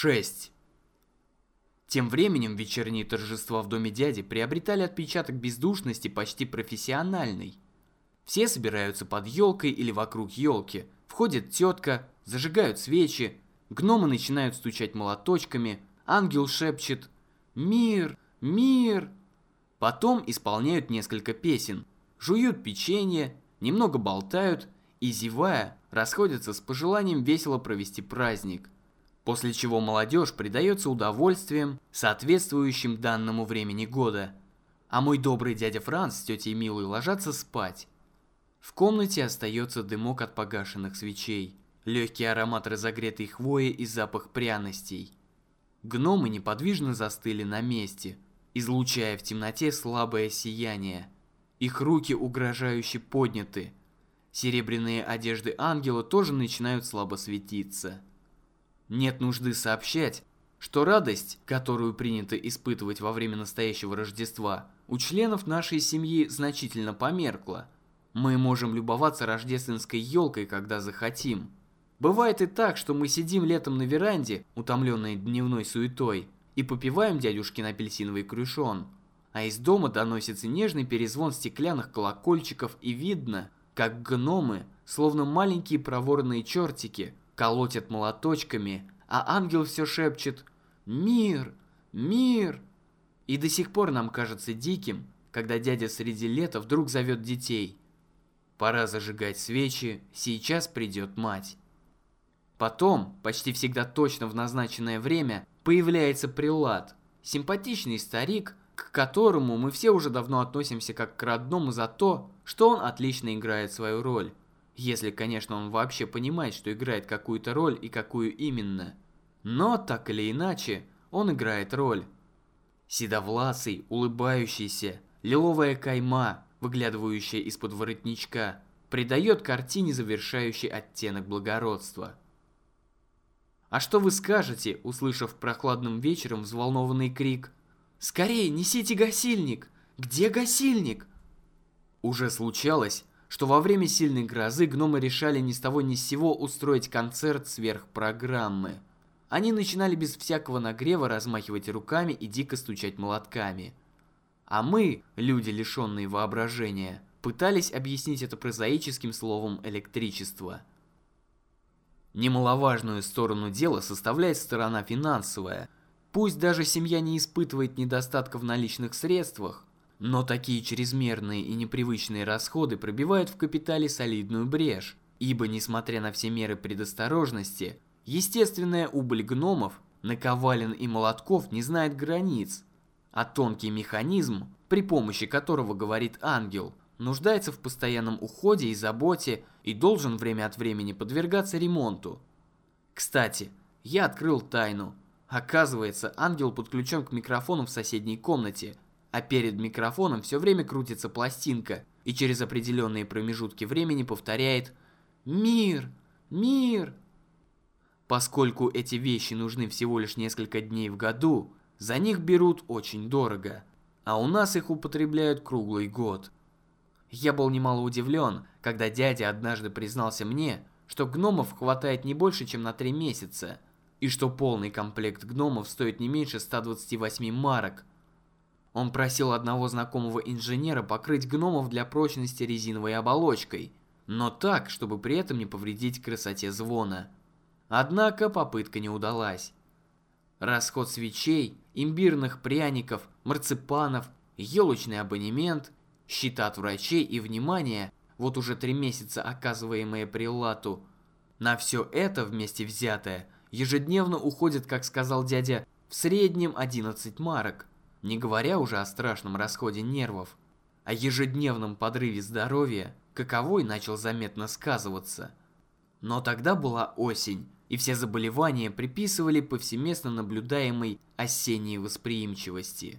6. Тем временем вечерние торжества в доме дяди приобретали отпечаток бездушности почти профессиональный. Все собираются под елкой или вокруг елки, входит тетка, зажигают свечи, гномы начинают стучать молоточками, ангел шепчет «Мир! Мир!». Потом исполняют несколько песен, жуют печенье, немного болтают и, зевая, расходятся с пожеланием весело провести праздник – после чего молодежь предается удовольствиям, соответствующим данному времени года. А мой добрый дядя Франц с тетей Милой ложатся спать. В комнате остается дымок от погашенных свечей, легкий аромат разогретой хвои и запах пряностей. Гномы неподвижно застыли на месте, излучая в темноте слабое сияние. Их руки угрожающе подняты. Серебряные одежды ангела тоже начинают слабо светиться. Нет нужды сообщать, что радость, которую принято испытывать во время настоящего Рождества, у членов нашей семьи значительно померкла. Мы можем любоваться рождественской елкой, когда захотим. Бывает и так, что мы сидим летом на веранде, утомленные дневной суетой, и попиваем дядюшкин апельсиновый крюшон. А из дома доносится нежный перезвон стеклянных колокольчиков и видно, как гномы, словно маленькие проворные чертики, колотят молоточками, а ангел все шепчет «Мир! Мир!» И до сих пор нам кажется диким, когда дядя среди лета вдруг зовет детей. Пора зажигать свечи, сейчас придет мать. Потом, почти всегда точно в назначенное время, появляется прилад, симпатичный старик, к которому мы все уже давно относимся как к родному за то, что он отлично играет свою роль. Если, конечно, он вообще понимает, что играет какую-то роль и какую именно. Но, так или иначе, он играет роль. Седовласый, улыбающийся, лиловая кайма, выглядывающая из-под воротничка, придает картине завершающий оттенок благородства. А что вы скажете, услышав прохладным вечером взволнованный крик «Скорее, несите гасильник! Где гасильник?» Уже случалось, что во время сильной грозы гномы решали ни с того ни с сего устроить концерт сверх программы. Они начинали без всякого нагрева размахивать руками и дико стучать молотками. А мы, люди лишенные воображения, пытались объяснить это прозаическим словом электричество. Немаловажную сторону дела составляет сторона финансовая. Пусть даже семья не испытывает недостатка в наличных средствах, но такие чрезмерные и непривычные расходы пробивают в капитале солидную брешь, ибо несмотря на все меры предосторожности, естественная убыль гномов, наковален и молотков не знает границ, а тонкий механизм, при помощи которого говорит ангел, нуждается в постоянном уходе и заботе и должен время от времени подвергаться ремонту. Кстати, я открыл тайну. Оказывается, ангел подключен к микрофону в соседней комнате – а перед микрофоном все время крутится пластинка и через определенные промежутки времени повторяет «Мир! Мир!». Поскольку эти вещи нужны всего лишь несколько дней в году, за них берут очень дорого, а у нас их употребляют круглый год. Я был немало удивлен, когда дядя однажды признался мне, что гномов хватает не больше, чем на три месяца, и что полный комплект гномов стоит не меньше 128 марок, он просил одного знакомого инженера покрыть гномов для прочности резиновой оболочкой, но так, чтобы при этом не повредить красоте звона. Однако попытка не удалась. Расход свечей, имбирных пряников, марципанов, елочный абонемент, счета от врачей и внимание, вот уже три месяца оказываемые прилату. На все это вместе взятое ежедневно уходит, как сказал дядя, в среднем 11 марок не говоря уже о страшном расходе нервов, о ежедневном подрыве здоровья, каковой начал заметно сказываться. Но тогда была осень, и все заболевания приписывали повсеместно наблюдаемой осенней восприимчивости.